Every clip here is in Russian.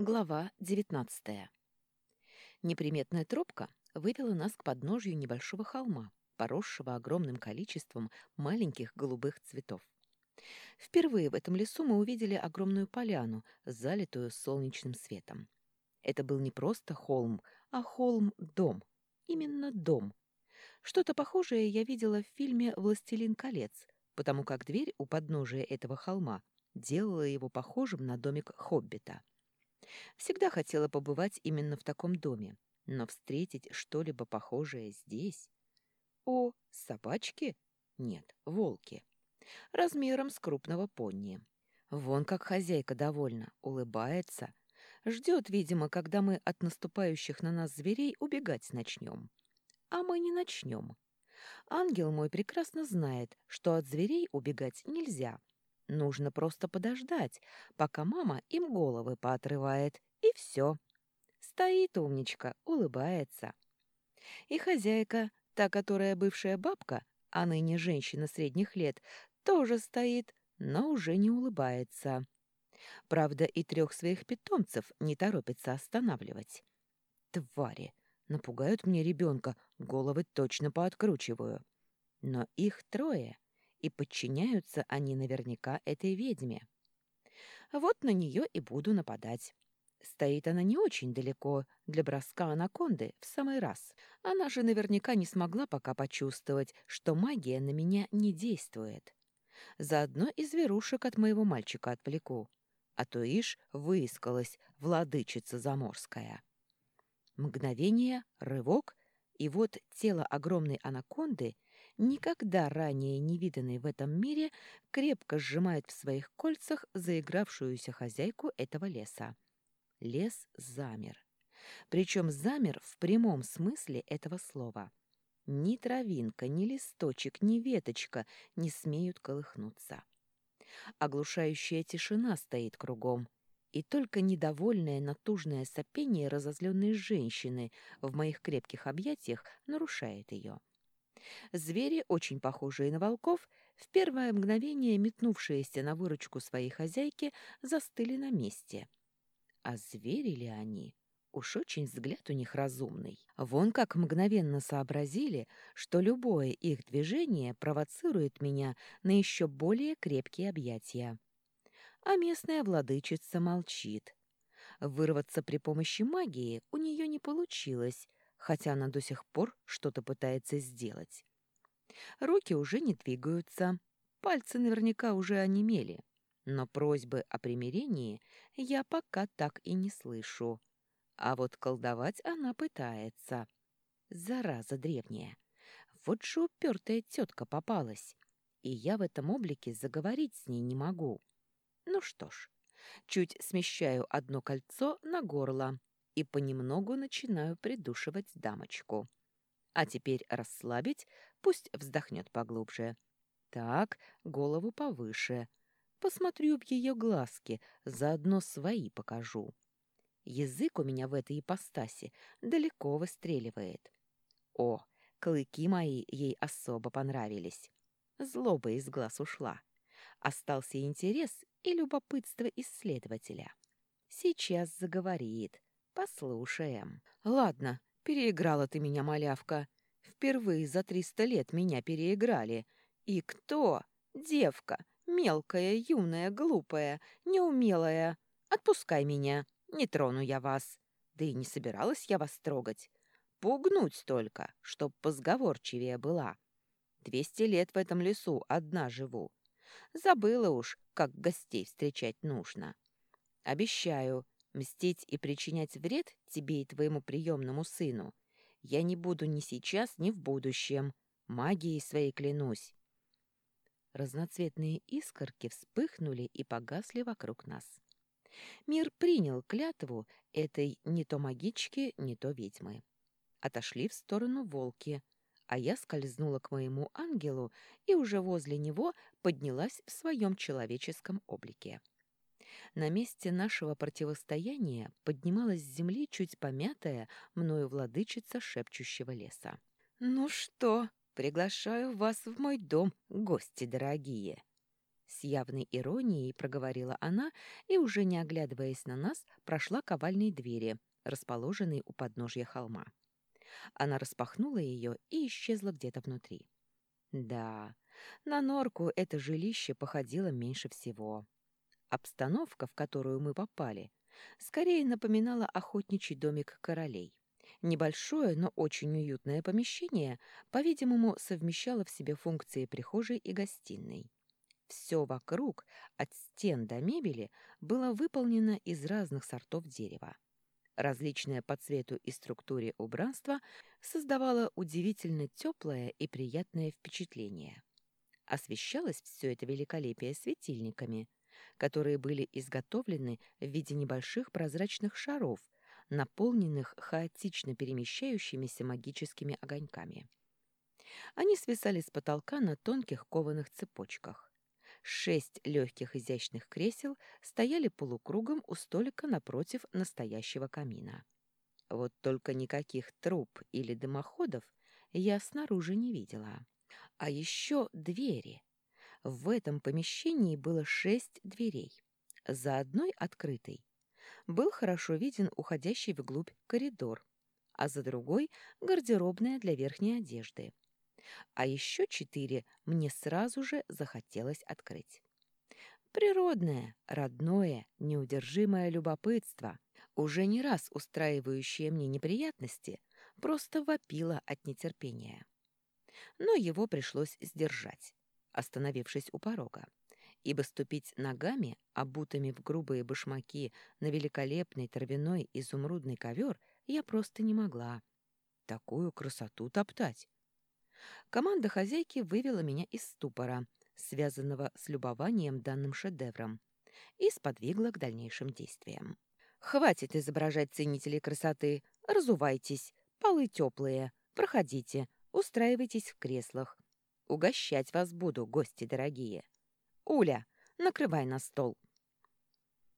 Глава 19. Неприметная тропка вывела нас к подножью небольшого холма, поросшего огромным количеством маленьких голубых цветов. Впервые в этом лесу мы увидели огромную поляну, залитую солнечным светом. Это был не просто холм, а холм-дом. Именно дом. Что-то похожее я видела в фильме «Властелин колец», потому как дверь у подножия этого холма делала его похожим на домик Хоббита — Всегда хотела побывать именно в таком доме, но встретить что-либо похожее здесь... О, собачки? Нет, волки. Размером с крупного пони. Вон как хозяйка довольна, улыбается. Ждет, видимо, когда мы от наступающих на нас зверей убегать начнем. А мы не начнем. Ангел мой прекрасно знает, что от зверей убегать нельзя, Нужно просто подождать, пока мама им головы поотрывает, и все. Стоит умничка, улыбается. И хозяйка, та, которая бывшая бабка, а ныне женщина средних лет, тоже стоит, но уже не улыбается. Правда, и трех своих питомцев не торопится останавливать. Твари! Напугают мне ребенка, головы точно пооткручиваю. Но их трое — и подчиняются они наверняка этой ведьме. Вот на нее и буду нападать. Стоит она не очень далеко, для броска анаконды в самый раз. Она же наверняка не смогла пока почувствовать, что магия на меня не действует. Заодно и зверушек от моего мальчика отвлеку. А то ишь выискалась владычица заморская. Мгновение, рывок, и вот тело огромной анаконды — никогда ранее не виданный в этом мире, крепко сжимает в своих кольцах заигравшуюся хозяйку этого леса. Лес замер. Причем замер в прямом смысле этого слова. Ни травинка, ни листочек, ни веточка не смеют колыхнуться. Оглушающая тишина стоит кругом, и только недовольное натужное сопение разозленной женщины в моих крепких объятиях нарушает ее. Звери, очень похожие на волков, в первое мгновение метнувшиеся на выручку своей хозяйки, застыли на месте. А звери ли они? Уж очень взгляд у них разумный. Вон как мгновенно сообразили, что любое их движение провоцирует меня на еще более крепкие объятия. А местная владычица молчит. Вырваться при помощи магии у нее не получилось, хотя она до сих пор что-то пытается сделать. Руки уже не двигаются, пальцы наверняка уже онемели, но просьбы о примирении я пока так и не слышу. А вот колдовать она пытается. Зараза древняя. Вот же упертая тетка попалась, и я в этом облике заговорить с ней не могу. Ну что ж, чуть смещаю одно кольцо на горло, и понемногу начинаю придушивать дамочку. А теперь расслабить, пусть вздохнет поглубже. Так, голову повыше. Посмотрю в ее глазки, заодно свои покажу. Язык у меня в этой ипостаси далеко выстреливает. О, клыки мои ей особо понравились. Злоба из глаз ушла. Остался интерес и любопытство исследователя. Сейчас заговорит, Послушаем. Ладно, переиграла ты меня, малявка. Впервые за триста лет меня переиграли. И кто? Девка, мелкая, юная, глупая, неумелая. Отпускай меня, не трону я вас. Да и не собиралась я вас трогать. Пугнуть только, чтоб позговорчивее была. Двести лет в этом лесу одна живу. Забыла уж, как гостей встречать нужно. Обещаю, Мстить и причинять вред тебе и твоему приемному сыну я не буду ни сейчас, ни в будущем. Магией своей клянусь. Разноцветные искорки вспыхнули и погасли вокруг нас. Мир принял клятву этой не то магички, не то ведьмы. Отошли в сторону волки, а я скользнула к моему ангелу и уже возле него поднялась в своем человеческом облике. На месте нашего противостояния поднималась с земли чуть помятая мною владычица шепчущего леса. «Ну что, приглашаю вас в мой дом, гости дорогие!» С явной иронией проговорила она и, уже не оглядываясь на нас, прошла к овальной двери, расположенной у подножья холма. Она распахнула ее и исчезла где-то внутри. Да, на норку это жилище походило меньше всего. Обстановка, в которую мы попали, скорее напоминала охотничий домик королей. Небольшое, но очень уютное помещение, по-видимому, совмещало в себе функции прихожей и гостиной. Все вокруг, от стен до мебели, было выполнено из разных сортов дерева. Различное по цвету и структуре убранство создавало удивительно теплое и приятное впечатление. Освещалось все это великолепие светильниками, которые были изготовлены в виде небольших прозрачных шаров, наполненных хаотично перемещающимися магическими огоньками. Они свисали с потолка на тонких кованых цепочках. Шесть легких изящных кресел стояли полукругом у столика напротив настоящего камина. Вот только никаких труб или дымоходов я снаружи не видела. А еще двери. В этом помещении было шесть дверей. За одной открытой был хорошо виден уходящий вглубь коридор, а за другой — гардеробная для верхней одежды а еще четыре мне сразу же захотелось открыть. Природное, родное, неудержимое любопытство, уже не раз устраивающее мне неприятности, просто вопило от нетерпения. Но его пришлось сдержать, остановившись у порога, ибо ступить ногами, обутыми в грубые башмаки на великолепный травяной изумрудный ковер, я просто не могла. Такую красоту топтать Команда хозяйки вывела меня из ступора, связанного с любованием данным шедевром, и сподвигла к дальнейшим действиям. «Хватит изображать ценителей красоты! Разувайтесь! Полы теплые! Проходите! Устраивайтесь в креслах! Угощать вас буду, гости дорогие! Уля, накрывай на стол!»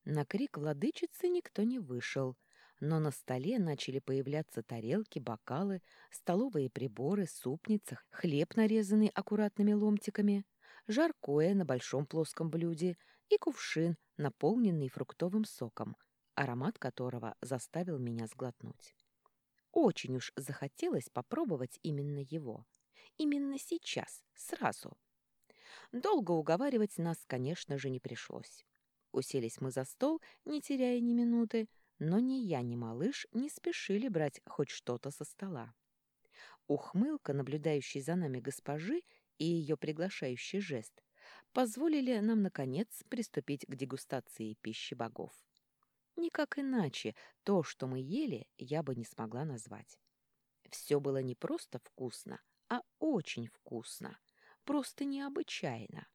На крик владычицы никто не вышел — но на столе начали появляться тарелки, бокалы, столовые приборы, супница, хлеб, нарезанный аккуратными ломтиками, жаркое на большом плоском блюде и кувшин, наполненный фруктовым соком, аромат которого заставил меня сглотнуть. Очень уж захотелось попробовать именно его. Именно сейчас, сразу. Долго уговаривать нас, конечно же, не пришлось. Уселись мы за стол, не теряя ни минуты, но ни я, ни малыш не спешили брать хоть что-то со стола. Ухмылка, наблюдающей за нами госпожи, и ее приглашающий жест позволили нам, наконец, приступить к дегустации пищи богов. Никак иначе то, что мы ели, я бы не смогла назвать. Все было не просто вкусно, а очень вкусно, просто необычайно.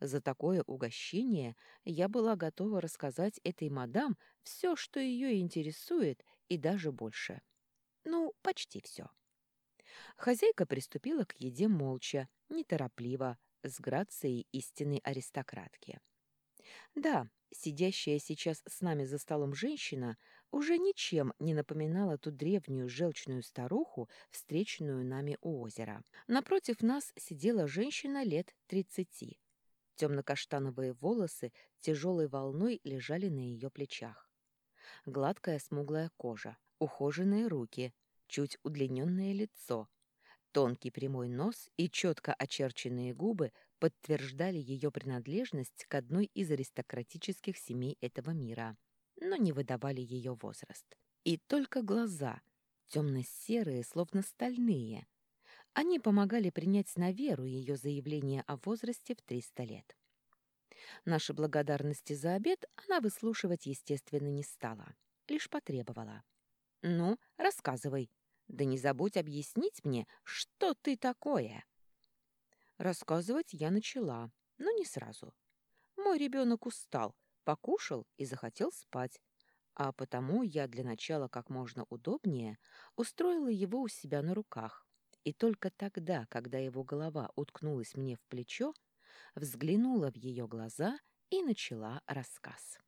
За такое угощение я была готова рассказать этой мадам все, что ее интересует, и даже больше. Ну, почти все. Хозяйка приступила к еде молча, неторопливо, с грацией истинной аристократки. Да, сидящая сейчас с нами за столом женщина уже ничем не напоминала ту древнюю желчную старуху, встреченную нами у озера. Напротив нас сидела женщина лет тридцати, Темно-каштановые волосы тяжелой волной лежали на ее плечах. Гладкая смуглая кожа, ухоженные руки, чуть удлиненное лицо, тонкий прямой нос и четко очерченные губы подтверждали ее принадлежность к одной из аристократических семей этого мира, но не выдавали ее возраст. И только глаза, темно-серые, словно стальные, они помогали принять на веру ее заявление о возрасте в 300 лет. Наши благодарности за обед она выслушивать, естественно, не стала, лишь потребовала. «Ну, рассказывай. Да не забудь объяснить мне, что ты такое». Рассказывать я начала, но не сразу. Мой ребенок устал, покушал и захотел спать, а потому я для начала как можно удобнее устроила его у себя на руках, и только тогда, когда его голова уткнулась мне в плечо, взглянула в ее глаза и начала рассказ.